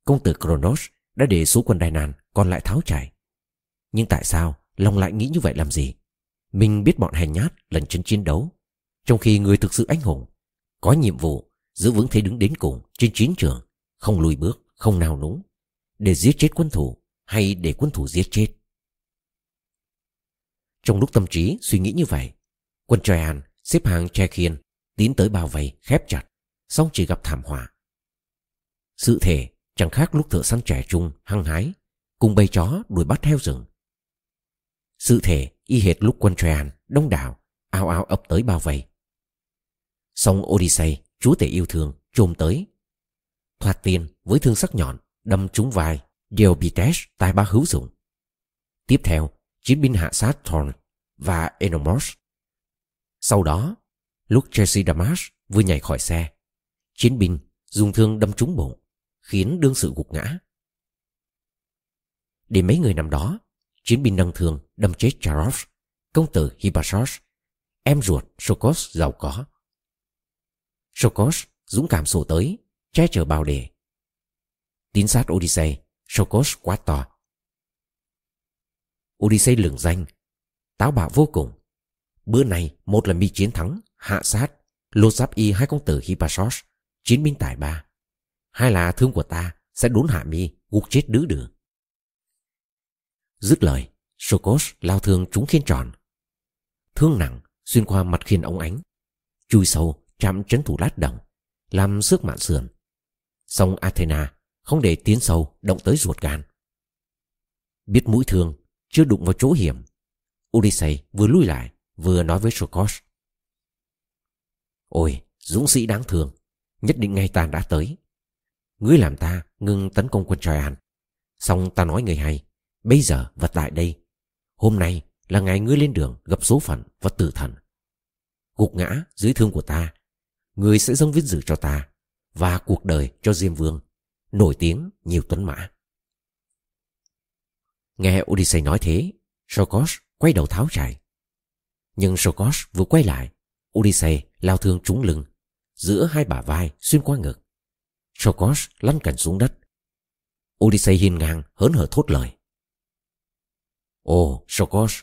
Công tử Kronos đã để số quân Đài Nàn còn lại tháo chạy. Nhưng tại sao lòng lại nghĩ như vậy làm gì? Mình biết bọn hèn nhát lần chân chiến đấu, trong khi người thực sự anh hùng có nhiệm vụ giữ vững thế đứng đến cùng trên chiến trường, không lùi bước, không nào núng, để giết chết quân thủ hay để quân thủ giết chết. Trong lúc tâm trí suy nghĩ như vậy, quân Troyan xếp hàng che khiên, tiến tới bao vây, khép chặt, xong chỉ gặp thảm họa. Sự thể chẳng khác lúc thợ săn trẻ trung, hăng hái, cùng bầy chó đuổi bắt heo rừng. Sự thể y hệt lúc quân Troyan đông đảo, ao ao ập tới bao vây. Xong Odyssey, chúa tể yêu thương, trồm tới. Thoạt tiên với thương sắc nhọn, đâm trúng vai, Diobites tai ba hữu dụng. Tiếp theo, chiến binh hạ sát Thorn và Enomos. Sau đó, lúc Jesse Damas vừa nhảy khỏi xe, chiến binh dùng thương đâm trúng bụng, khiến đương sự gục ngã. Để mấy người nằm đó, chiến binh nâng thương đâm chết Charos, công tử Hippasos, em ruột Sokos giàu có. Sokos dũng cảm sổ tới, che chở bao đề. Tín sát Odyssey, Sokos quá to. Odyssey lường danh, táo bạo vô cùng. Bữa này một là mi chiến thắng, hạ sát, lô giáp y hai công tử Hippasos, chiến binh tài ba. Hai là thương của ta sẽ đốn hạ mi, gục chết đứ đường. Dứt lời, Sokos lao thương trúng khiên tròn. Thương nặng xuyên qua mặt khiên ống ánh, chui sâu chạm chấn thủ lát đồng, làm xước mạn sườn. Song Athena không để tiến sâu động tới ruột gan. Biết mũi thương chưa đụng vào chỗ hiểm, Odyssey vừa lui lại vừa nói với Sokos. Ôi, dũng sĩ đáng thương, nhất định ngay ta đã tới. Ngươi làm ta ngừng tấn công quân Troyan. Xong ta nói người hay, bây giờ vật tại đây, hôm nay là ngày ngươi lên đường gặp số phận và tử thần. Gục ngã dưới thương của ta, ngươi sẽ dâng vinh dự cho ta và cuộc đời cho Diêm Vương, nổi tiếng nhiều tuấn mã. Nghe Odyssey nói thế, Sokos quay đầu tháo chạy. Nhưng Sokos vừa quay lại, Odyssey lao thương trúng lưng, giữa hai bả vai xuyên qua ngực. Sokos lăn cành xuống đất. Odyssey hiên ngang hớn hở thốt lời. Ồ, Sokos,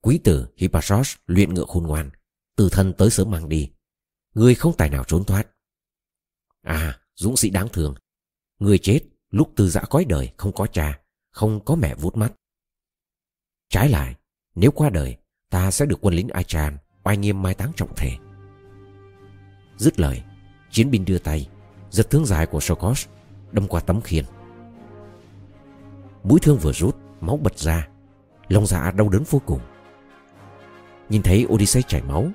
quý tử Hippasos luyện ngựa khôn ngoan, từ thân tới sớm mang đi. Ngươi không tài nào trốn thoát. À, dũng sĩ đáng thương. Ngươi chết lúc từ dã cõi đời không có cha, không có mẹ vuốt mắt. Trái lại, nếu qua đời, ta sẽ được quân lính Achan oai nghiêm mai táng trọng thể. Dứt lời, chiến binh đưa tay, giật thương dài của Sokos, đâm qua tấm khiên. Mũi thương vừa rút, máu bật ra, lòng dạ đau đớn vô cùng. Nhìn thấy Odyssey chảy máu,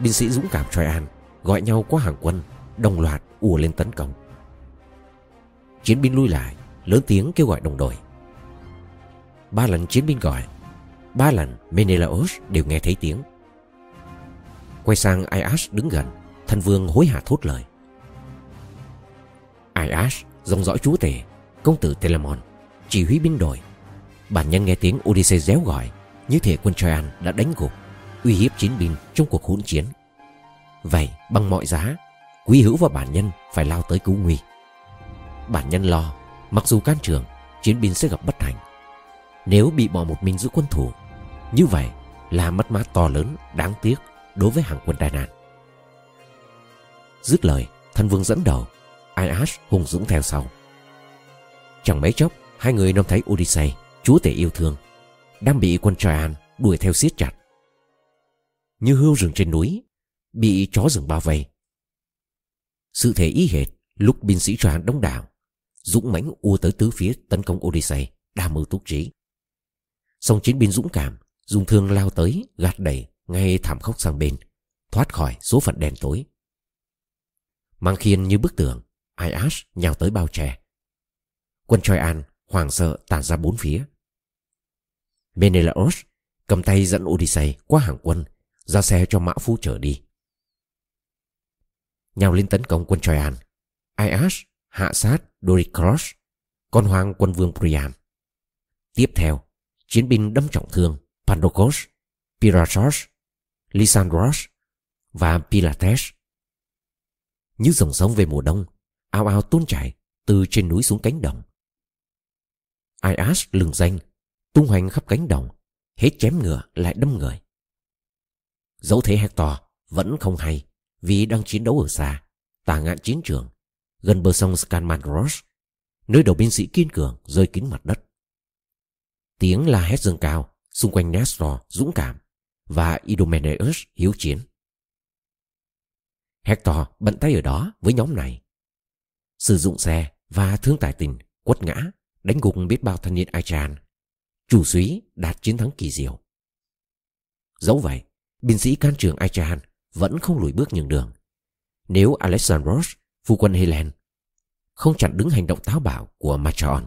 binh sĩ dũng cảm Troyan gọi nhau qua hàng quân, đồng loạt ùa lên tấn công. Chiến binh lui lại, lớn tiếng kêu gọi đồng đội. Ba lần chiến binh gọi, ba lần Menelaos đều nghe thấy tiếng. Quay sang Aias đứng gần, thân vương hối hả thốt lời. Aias, dòng dõi chúa tể, công tử Telamon, chỉ huy binh đội. Bản nhân nghe tiếng Odyssey réo gọi, như thể quân Troyan đã đánh gục, uy hiếp chiến binh trong cuộc hỗn chiến. Vậy, bằng mọi giá, quý hữu và bản nhân phải lao tới cứu nguy. Bản nhân lo, mặc dù can trường, chiến binh sẽ gặp bất thành. Nếu bị bỏ một mình giữa quân thủ, như vậy là mất mát to lớn, đáng tiếc đối với hàng quân Đài Nạn. Dứt lời, thân vương dẫn đầu, Aias hùng dũng theo sau. Chẳng mấy chốc, hai người nông thấy Odyssey, chúa tể yêu thương, đang bị quân Troyan đuổi theo siết chặt. Như hươu rừng trên núi, bị chó rừng bao vây. Sự thể ý hệt lúc binh sĩ Troyan đông đảo, dũng mãnh ua tới tứ phía tấn công Odyssey, đa mưu túc trí. Song chiến binh dũng cảm, dung thương lao tới, gạt đẩy, ngay thảm khốc sang bên, thoát khỏi số phận đen tối. Mang khiên như bức tường, Aias nhào tới bao che. Quân choian hoảng sợ tàn ra bốn phía. Menelaos cầm tay dẫn Odyssey qua hàng quân, ra xe cho mã phu trở đi. Nhào lên tấn công quân Troyan, Aias hạ sát Doricros, con hoàng quân vương Priam. Tiếp theo, chiến binh đâm trọng thương Pandokos, Pirasos, Lysandros và Pilates. Như dòng sông về mùa đông, ao ao tuôn chảy từ trên núi xuống cánh đồng. Ias lừng danh, tung hoành khắp cánh đồng, hết chém ngựa lại đâm người. Dẫu thế Hector vẫn không hay vì đang chiến đấu ở xa, tà ngạn chiến trường, gần bờ sông Scanmanros, nơi đầu binh sĩ kiên cường rơi kín mặt đất. Tiếng la hét dâng cao, xung quanh Nestor dũng cảm và Idomeneus hiếu chiến. Hector bận tay ở đó với nhóm này. Sử dụng xe và thương tài tình quất ngã, đánh gục biết bao thanh niên Achan. Chủ suý đạt chiến thắng kỳ diệu. Dẫu vậy, binh sĩ can trường Achan vẫn không lùi bước nhường đường. Nếu Alexandros, phu quân Helen, không chặn đứng hành động táo bạo của Machaon.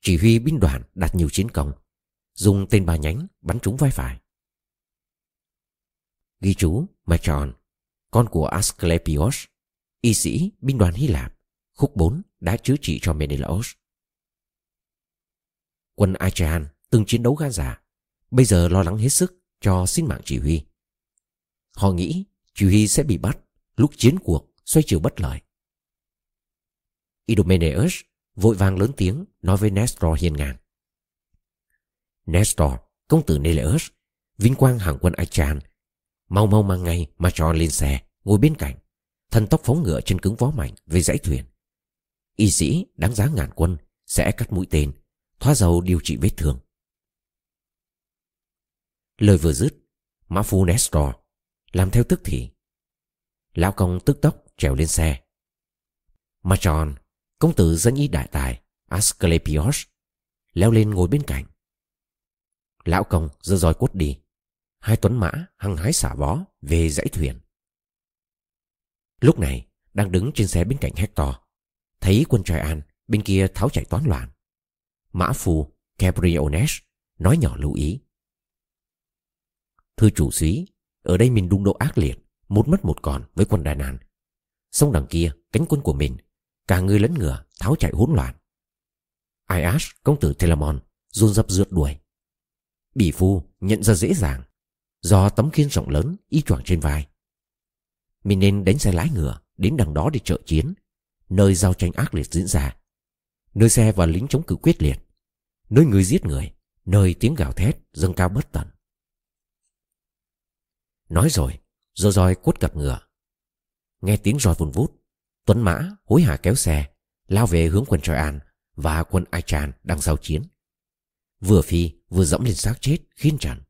Chỉ huy binh đoàn đạt nhiều chiến công, dùng tên ba nhánh bắn trúng vai phải. Ghi chú Machaon, con của Asclepios, y sĩ binh đoàn Hy Lạp, khúc 4 đã chữa trị cho Menelaos. Quân Achaean từng chiến đấu gan dạ, bây giờ lo lắng hết sức cho sinh mạng chỉ huy. Họ nghĩ chỉ huy sẽ bị bắt lúc chiến cuộc xoay chiều bất lợi. Idomeneus vội vàng lớn tiếng nói với Nestor hiền ngang. Nestor, công tử Neleus, vinh quang hàng quân Achan Mau mau mang ngay mà cho lên xe Ngồi bên cạnh Thân tóc phóng ngựa chân cứng vó mạnh về dãy thuyền Y sĩ đáng giá ngàn quân Sẽ cắt mũi tên Thoa dầu điều trị vết thương Lời vừa dứt, Mã Phu Nestor làm theo tức thì. Lão công tức tốc trèo lên xe. Machon, công tử dân y đại tài Asclepios leo lên ngồi bên cạnh. Lão công giơ roi cốt đi. Hai tuấn mã hăng hái xả vó về dãy thuyền. Lúc này đang đứng trên xe bên cạnh Hector. Thấy quân trai an bên kia tháo chạy toán loạn. Mã phù Cabriones nói nhỏ lưu ý. Thưa chủ sĩ, ở đây mình đung độ ác liệt, một mất một còn với quân Đà Nàn. Sông đằng kia, cánh quân của mình, cả người lẫn ngựa tháo chạy hỗn loạn. Ias công tử Telamon, run rập rượt đuổi. Bỉ phu nhận ra dễ dàng, do tấm khiên rộng lớn y choàng trên vai. Mình nên đánh xe lái ngựa đến đằng đó để trợ chiến, nơi giao tranh ác liệt diễn ra. Nơi xe và lính chống cự quyết liệt, nơi người giết người, nơi tiếng gào thét dâng cao bất tận. Nói rồi, rô roi quất cặp ngựa. Nghe tiếng roi vun vút, Tuấn Mã hối hả kéo xe, lao về hướng quân Troyan và quân ai tràn đang giao chiến. Vừa phi vừa dẫm lên xác chết khiên trần.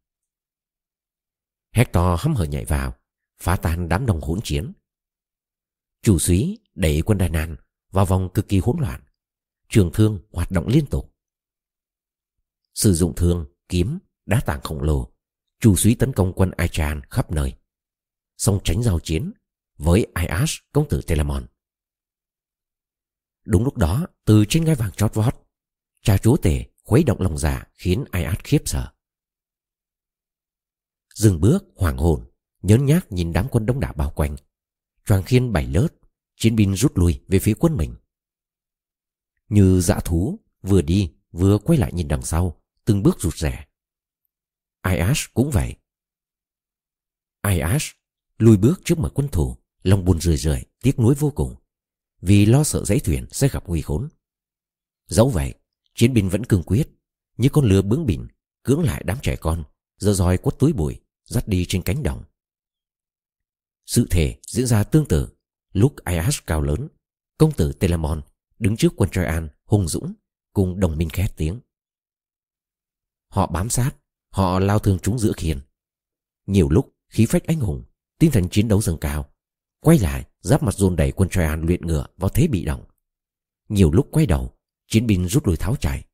Hector hăm hở nhảy vào, phá tan đám đông hỗn chiến. Chủ súy đẩy quân Đài Nàn vào vòng cực kỳ hỗn loạn. Trường thương hoạt động liên tục. Sử dụng thương, kiếm, đá tảng khổng lồ, chủ súy tấn công quân Aichan khắp nơi. song tránh giao chiến với Aias, công tử Telamon. Đúng lúc đó, từ trên ngai vàng chót vót, cha chúa tể khuấy động lòng giả khiến ai át khiếp sợ. Dừng bước, hoàng hồn, nhớn nhác nhìn đám quân đông đảo bao quanh. Choàng khiên bảy lớt chiến binh rút lui về phía quân mình. Như dã thú, vừa đi, vừa quay lại nhìn đằng sau, từng bước rụt rẻ. Aias cũng vậy. Aias lùi bước trước mặt quân thủ, lòng buồn rười rượi, tiếc nuối vô cùng, vì lo sợ dãy thuyền sẽ gặp nguy khốn. Dẫu vậy, chiến binh vẫn cương quyết, như con lừa bướng bỉnh, cưỡng lại đám trẻ con, giờ roi quất túi bụi, dắt đi trên cánh đồng. Sự thể diễn ra tương tự lúc Ayash cao lớn, công tử Telamon đứng trước quân Troyan hùng dũng cùng đồng minh khét tiếng. Họ bám sát, họ lao thương chúng giữa khiên. Nhiều lúc khí phách anh hùng, tinh thần chiến đấu dâng cao, quay lại giáp mặt dồn đẩy quân Troyan luyện ngựa vào thế bị động. Nhiều lúc quay đầu, chiến binh rút lui tháo chạy.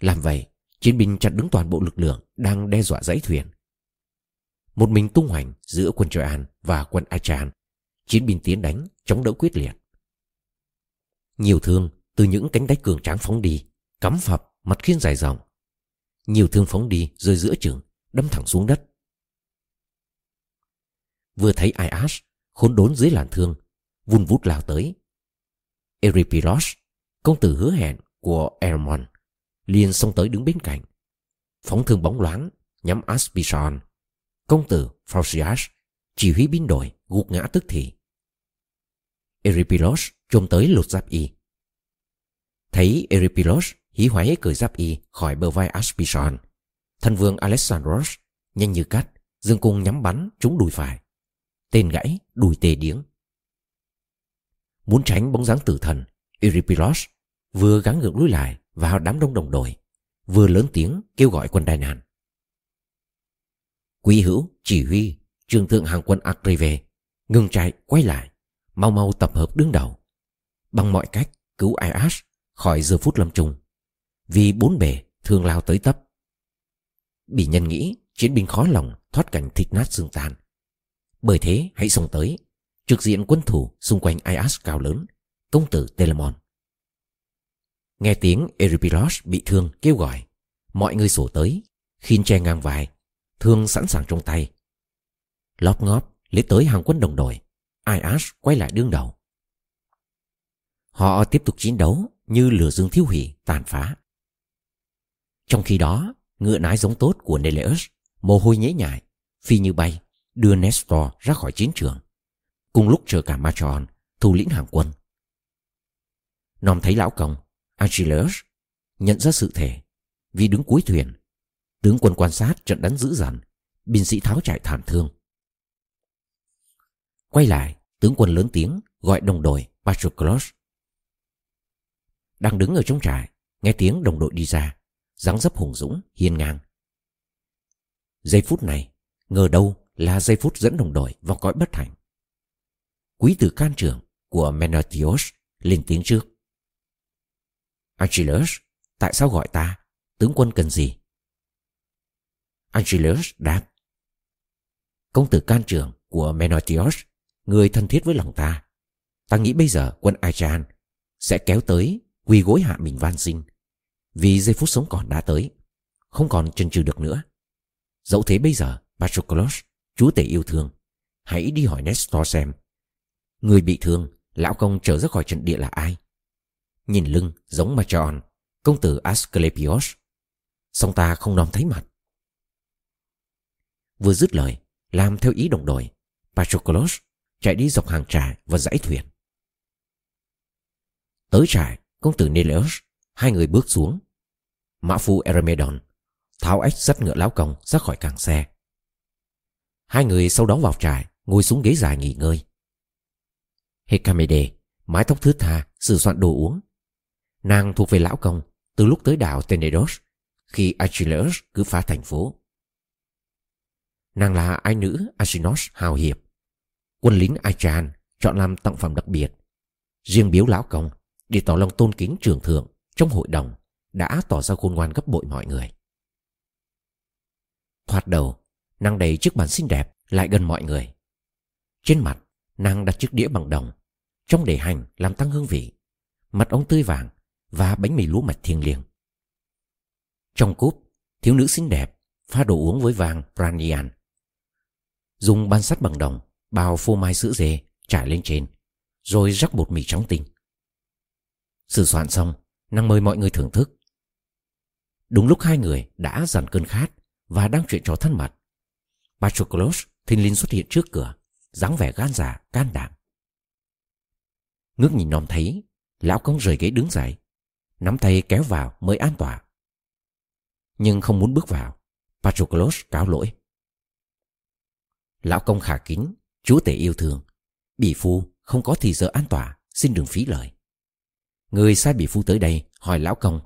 Làm vậy, chiến binh chặn đứng toàn bộ lực lượng đang đe dọa dãy thuyền. Một mình tung hoành giữa quân Troyan và quân Achan, chiến binh tiến đánh, chống đỡ quyết liệt. Nhiều thương từ những cánh tay cường tráng phóng đi, cắm phập, mặt khiên dài rộng. Nhiều thương phóng đi rơi giữa chừng, đâm thẳng xuống đất. Vừa thấy Ias khốn đốn dưới làn thương, vun vút lao tới. Eripilos, công tử hứa hẹn của Ermon, liền xông tới đứng bên cạnh. Phóng thương bóng loáng, nhắm Aspison. Công tử Phausias chỉ huy binh đội gục ngã tức thì. Eripilos trông tới lột giáp y. Thấy Eripilos hí hoáy cởi giáp y khỏi bờ vai Aspison. Thân vương Alexandros nhanh như cắt, dương cung nhắm bắn trúng đùi phải. Tên gãy, đùi tê điếng. Muốn tránh bóng dáng tử thần, Eripilos vừa gắn ngược lối lại vào đám đông đồng đội, vừa lớn tiếng kêu gọi quân đại nạn. Quý hữu, chỉ huy, trường thượng hàng quân Akrive, ngừng chạy, quay lại, mau mau tập hợp đứng đầu. Bằng mọi cách cứu Ias khỏi giờ phút lâm trùng, vì bốn bề thường lao tới tấp. Bị nhân nghĩ chiến binh khó lòng thoát cảnh thịt nát xương tan. Bởi thế hãy xông tới, trực diện quân thủ xung quanh Ias cao lớn, công tử Telamon. Nghe tiếng Eripilos bị thương kêu gọi, mọi người sổ tới, khiên che ngang vai, thương sẵn sàng trong tay. Lóp ngóp lấy tới hàng quân đồng đội, Ias quay lại đương đầu. Họ tiếp tục chiến đấu như lửa dương thiêu hủy, tàn phá. Trong khi đó, ngựa nái giống tốt của Neleus, mồ hôi nhễ nhại, phi như bay, đưa Nestor ra khỏi chiến trường. Cùng lúc chờ cả Machon, thủ lĩnh hàng quân. Nom thấy lão công, Achilles nhận ra sự thể vì đứng cuối thuyền. Tướng quân quan sát trận đánh dữ dằn, binh sĩ tháo chạy thảm thương. Quay lại, tướng quân lớn tiếng gọi đồng đội Patroclus. Đang đứng ở trong trại, nghe tiếng đồng đội đi ra, dáng dấp hùng dũng, hiên ngang. Giây phút này, ngờ đâu là giây phút dẫn đồng đội vào cõi bất hạnh. Quý tử can trưởng của Menotios lên tiếng trước. Angelus, tại sao gọi ta? Tướng quân cần gì? Angelus đáp. Công tử can trưởng của Menotios, người thân thiết với lòng ta. Ta nghĩ bây giờ quân Achan sẽ kéo tới quỳ gối hạ mình van xin. Vì giây phút sống còn đã tới, không còn chần chừ được nữa. Dẫu thế bây giờ, Patroclus, chúa tể yêu thương, hãy đi hỏi Nestor xem. Người bị thương, lão công trở ra khỏi trận địa là ai? Nhìn lưng giống Machaon, công tử Asclepios. Song ta không nom thấy mặt. Vừa dứt lời, làm theo ý đồng đội, Patroclus chạy đi dọc hàng trại và dãy thuyền. Tới trại, công tử Neleus, hai người bước xuống. Mã phu Eremedon tháo ếch dắt ngựa lão công ra khỏi càng xe. Hai người sau đó vào trại, ngồi xuống ghế dài nghỉ ngơi. Hecamede, mái tóc thướt tha, sửa soạn đồ uống. Nàng thuộc về lão công từ lúc tới đảo Tenedos khi Achilles cứ phá thành phố. Nàng là ai nữ Asinos hào hiệp. Quân lính Achan chọn làm tặng phẩm đặc biệt. Riêng biếu lão công để tỏ lòng tôn kính trưởng thượng trong hội đồng đã tỏ ra khôn ngoan gấp bội mọi người. Thoạt đầu, nàng đầy chiếc bàn xinh đẹp lại gần mọi người. Trên mặt, nàng đặt chiếc đĩa bằng đồng, trong để hành làm tăng hương vị, mật ống tươi vàng và bánh mì lúa mạch thiêng liêng. Trong cúp, thiếu nữ xinh đẹp pha đồ uống với vàng Pranian. Dùng ban sắt bằng đồng, bao phô mai sữa dê trải lên trên, rồi rắc bột mì trắng tinh. Sự soạn xong, năng mời mọi người thưởng thức. Đúng lúc hai người đã dằn cơn khát và đang chuyện trò thân mật. Patroclus thình lình xuất hiện trước cửa, dáng vẻ gan dạ, can đảm. Ngước nhìn nom thấy, lão công rời ghế đứng dậy, nắm tay kéo vào mới an tỏa. Nhưng không muốn bước vào, Patroclus cáo lỗi. Lão công khả kính, chúa tể yêu thương, bị phu không có thì giờ an tỏa, xin đừng phí lời. Người sai bị phu tới đây hỏi lão công,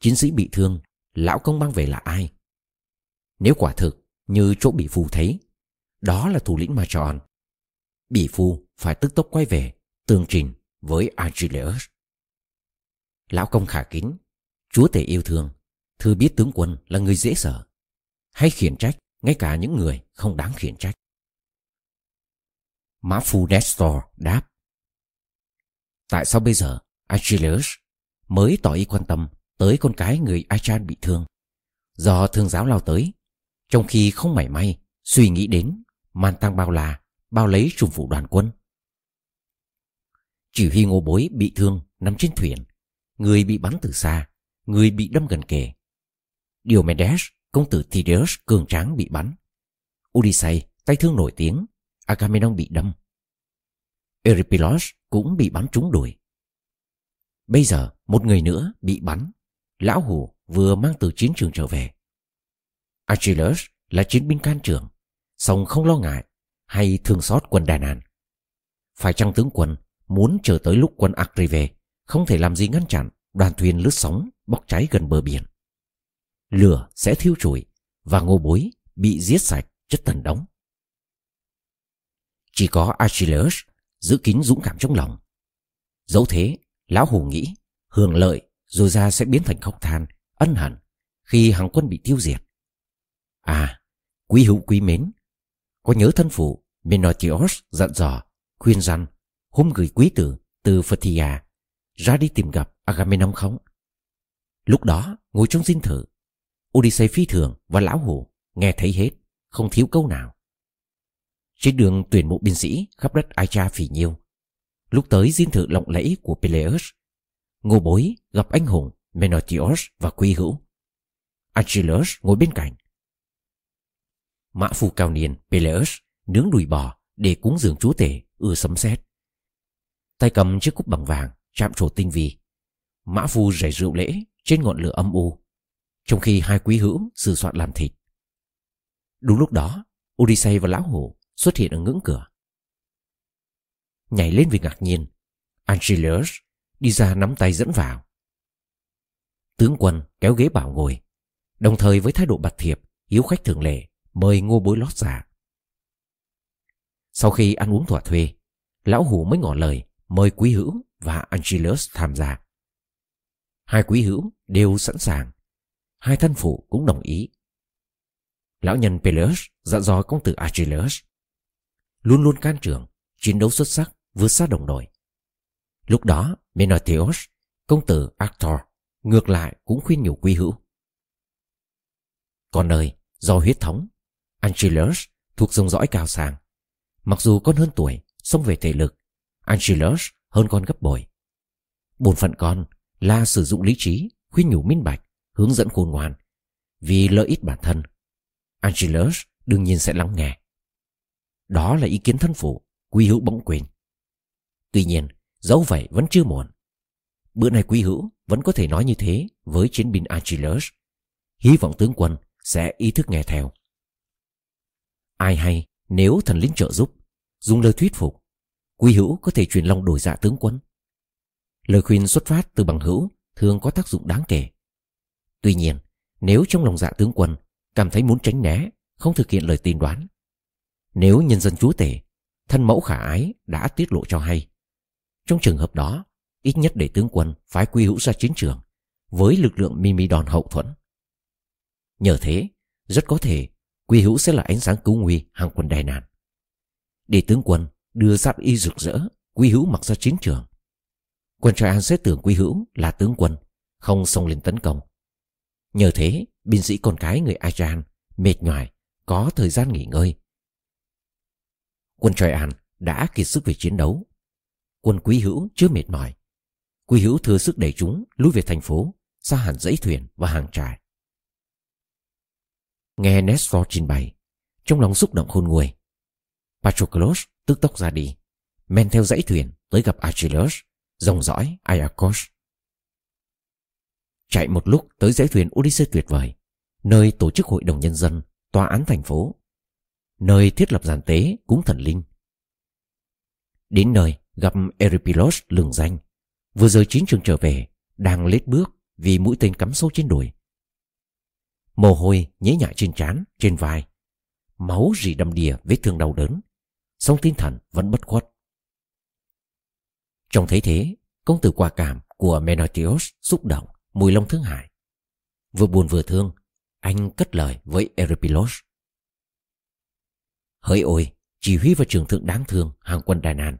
chiến sĩ bị thương, lão công mang về là ai? Nếu quả thực như chỗ bị phu thấy, đó là thủ lĩnh ma tròn. Bị phu phải tức tốc quay về, tường trình với Achilles. Lão công khả kính, chúa tể yêu thương, thư biết tướng quân là người dễ sợ. Hay khiển trách ngay cả những người không đáng khiển trách. Mã phu Nestor đáp. Tại sao bây giờ Achilles mới tỏ ý quan tâm tới con cái người Achan bị thương? Do thương giáo lao tới trong khi không mảy may suy nghĩ đến man tăng bao là bao lấy trùng phủ đoàn quân. Chỉ huy ngô bối bị thương nằm trên thuyền, người bị bắn từ xa, người bị đâm gần kề. Diomedes, công tử Tydeus cường tráng bị bắn. Odysseus, tay thương nổi tiếng, Agamemnon bị đâm. Eurypylos cũng bị bắn trúng đùi. Bây giờ, một người nữa bị bắn. Lão Hủ vừa mang từ chiến trường trở về. Achilles là chiến binh can trường, song không lo ngại hay thương xót quân Đà Nàn. Phải chăng tướng quân muốn chờ tới lúc quân Akrive không thể làm gì ngăn chặn đoàn thuyền lướt sóng bốc cháy gần bờ biển. Lửa sẽ thiêu trụi và ngô bối bị giết sạch chất tần đóng. Chỉ có Achilles giữ kín dũng cảm trong lòng. Dẫu thế, lão hù nghĩ hưởng lợi rồi ra sẽ biến thành khóc than, ân hận khi hàng quân bị tiêu diệt. À, quý hữu quý mến, có nhớ thân phụ Menotios dặn dò, khuyên rằng hôm gửi quý tử từ Phthia ra đi tìm gặp Agamemnon không? Lúc đó, ngồi trong dinh thự, Odyssey phi thường và lão hủ nghe thấy hết, không thiếu câu nào. Trên đường tuyển mộ binh sĩ khắp đất Acha phỉ nhiêu, lúc tới dinh thự lộng lẫy của Peleus, ngô bối gặp anh hùng Menotios và quy hữu. Achilles ngồi bên cạnh, Mã phu cao niên Peleus nướng đùi bò để cúng dường chúa tể ưa sấm sét. Tay cầm chiếc cúp bằng vàng chạm trổ tinh vi. Mã phu rảy rượu lễ trên ngọn lửa âm u, trong khi hai quý hữu sửa soạn làm thịt. Đúng lúc đó, Odyssey và lão hổ xuất hiện ở ngưỡng cửa. Nhảy lên vì ngạc nhiên, Angelus đi ra nắm tay dẫn vào. Tướng quân kéo ghế bảo ngồi, đồng thời với thái độ bạch thiệp, hiếu khách thường lệ mời ngô bối lót giả. Sau khi ăn uống thỏa thuê, lão hủ mới ngỏ lời mời quý hữu và Angelus tham gia. Hai quý hữu đều sẵn sàng, hai thân phụ cũng đồng ý. Lão nhân Peleus dặn dò công tử Achilles luôn luôn can trường, chiến đấu xuất sắc, vượt xa đồng đội. Lúc đó, Menotheus, công tử Actor, ngược lại cũng khuyên nhủ quý hữu. Còn nơi, do huyết thống, Angelus thuộc dòng dõi cao sang. Mặc dù con hơn tuổi, sống về thể lực, Angelus hơn con gấp bội. Bổn phận con là sử dụng lý trí, khuyên nhủ minh bạch, hướng dẫn khôn ngoan. Vì lợi ích bản thân, Angelus đương nhiên sẽ lắng nghe. Đó là ý kiến thân phụ, quý hữu bỗng quên. Tuy nhiên, dẫu vậy vẫn chưa muộn. Bữa nay quý hữu vẫn có thể nói như thế với chiến binh Achilles. Hy vọng tướng quân sẽ ý thức nghe theo. Ai hay nếu thần linh trợ giúp, dùng lời thuyết phục, quý hữu có thể truyền lòng đổi dạ tướng quân. Lời khuyên xuất phát từ bằng hữu thường có tác dụng đáng kể. Tuy nhiên, nếu trong lòng dạ tướng quân cảm thấy muốn tránh né, không thực hiện lời tin đoán, nếu nhân dân chúa tể, thân mẫu khả ái đã tiết lộ cho hay. Trong trường hợp đó, ít nhất để tướng quân phái quy hữu ra chiến trường với lực lượng mimi đòn hậu thuẫn. Nhờ thế, rất có thể quy hữu sẽ là ánh sáng cứu nguy hàng quân đài nạn. Để tướng quân đưa giáp y rực rỡ, quy hữu mặc ra chiến trường. Quân Troyan An sẽ tưởng quy hữu là tướng quân, không xông lên tấn công. Nhờ thế, binh sĩ con cái người Ajan mệt nhoài, có thời gian nghỉ ngơi Quân Troyan đã kiệt sức về chiến đấu. Quân Quý Hữu chưa mệt mỏi. Quý Hữu thừa sức đẩy chúng lui về thành phố, xa hẳn dãy thuyền và hàng trại. Nghe Nestor trình bày, trong lòng xúc động khôn nguôi. Patroclus tức tốc ra đi, men theo dãy thuyền tới gặp Achilles, dòng dõi Iacos. Chạy một lúc tới dãy thuyền Odyssey tuyệt vời, nơi tổ chức hội đồng nhân dân, tòa án thành phố nơi thiết lập giàn tế cúng thần linh. Đến nơi gặp Eripilos lừng danh, vừa rời chiến trường trở về, đang lết bước vì mũi tên cắm sâu trên đùi. Mồ hôi nhễ nhại trên trán, trên vai, máu rỉ đầm đìa vết thương đau đớn, song tinh thần vẫn bất khuất. Trong thấy thế, công tử quả cảm của Menotios xúc động, mùi lông thương hại. Vừa buồn vừa thương, anh cất lời với Eripilos. Hỡi ôi, chỉ huy và trường thượng đáng thương hàng quân Đài Nan.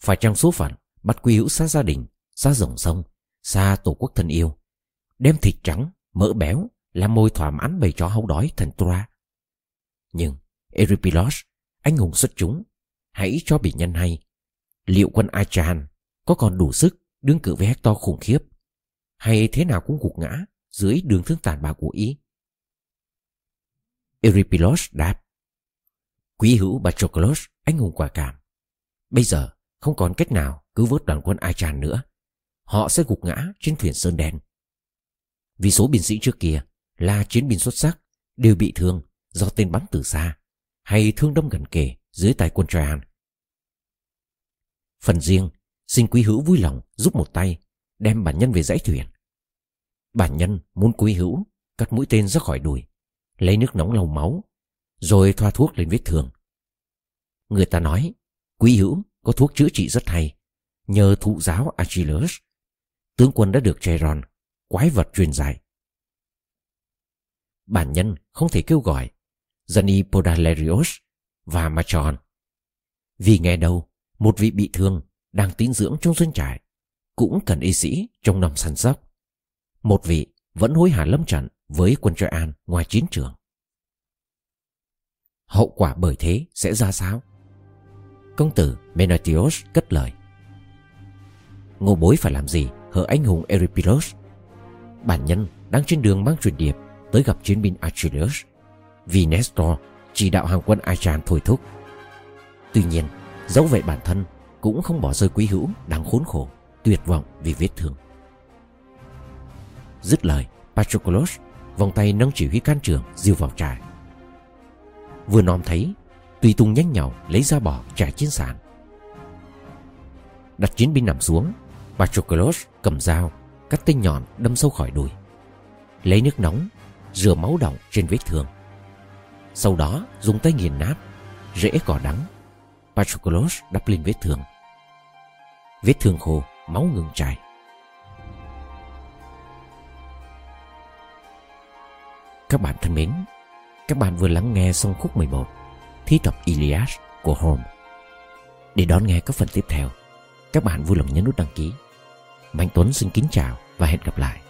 Phải chăng số phận bắt quy hữu xa gia đình, xa dòng sông, xa tổ quốc thân yêu. Đem thịt trắng, mỡ béo, làm môi thỏa mãn bầy chó hấu đói thần Tura. Nhưng, Eripilos, anh hùng xuất chúng, hãy cho bị nhân hay. Liệu quân Achan có còn đủ sức đương cự với Hector khủng khiếp, hay thế nào cũng gục ngã dưới đường thương tàn bạo của ý? Eripilos đáp Quý hữu Patroclus anh hùng quả cảm. Bây giờ không còn cách nào cứu vớt đoàn quân Achan nữa. Họ sẽ gục ngã trên thuyền sơn đen. Vì số binh sĩ trước kia là chiến binh xuất sắc đều bị thương do tên bắn từ xa hay thương đâm gần kề dưới tay quân Traian. Phần riêng, xin quý hữu vui lòng giúp một tay đem bản nhân về dãy thuyền. Bản nhân muốn quý hữu cắt mũi tên ra khỏi đùi, lấy nước nóng lau máu rồi thoa thuốc lên vết thương. Người ta nói, quý hữu có thuốc chữa trị rất hay. Nhờ thụ giáo Achilles, tướng quân đã được Cheron, quái vật truyền dạy. Bản nhân không thể kêu gọi Gianni Podalerios và Machon. Vì nghe đâu, một vị bị thương đang tín dưỡng trong dân trại cũng cần y sĩ trong năm săn sóc. Một vị vẫn hối hả lâm trận với quân Troyan ngoài chiến trường hậu quả bởi thế sẽ ra sao? Công tử Menatios cất lời. Ngô bối phải làm gì hở anh hùng Eripilos? Bản nhân đang trên đường mang truyền điệp tới gặp chiến binh Achilles vì Nestor chỉ đạo hàng quân Achan thôi thúc. Tuy nhiên, dẫu vậy bản thân cũng không bỏ rơi quý hữu đang khốn khổ, tuyệt vọng vì vết thương. Dứt lời, Patroclus vòng tay nâng chỉ huy can trường diêu vào trại vừa nom thấy tùy tùng nhanh nhảu lấy ra bỏ trải chiến sản. đặt chiến binh nằm xuống patroclus cầm dao cắt tinh nhọn đâm sâu khỏi đùi lấy nước nóng rửa máu đọng trên vết thương sau đó, dùng tay nghiền nát, Rễ cỏ đắng. Patroclus đắp lên vết thương. Vết thương khô, Máu ngừng chảy. Các bạn thân mến, Các bạn vừa lắng nghe xong khúc 11 Thi tập Iliad của Holmes Để đón nghe các phần tiếp theo, Các bạn vui lòng nhấn nút đăng ký. Mạnh Tuấn xin kính chào và hẹn gặp lại.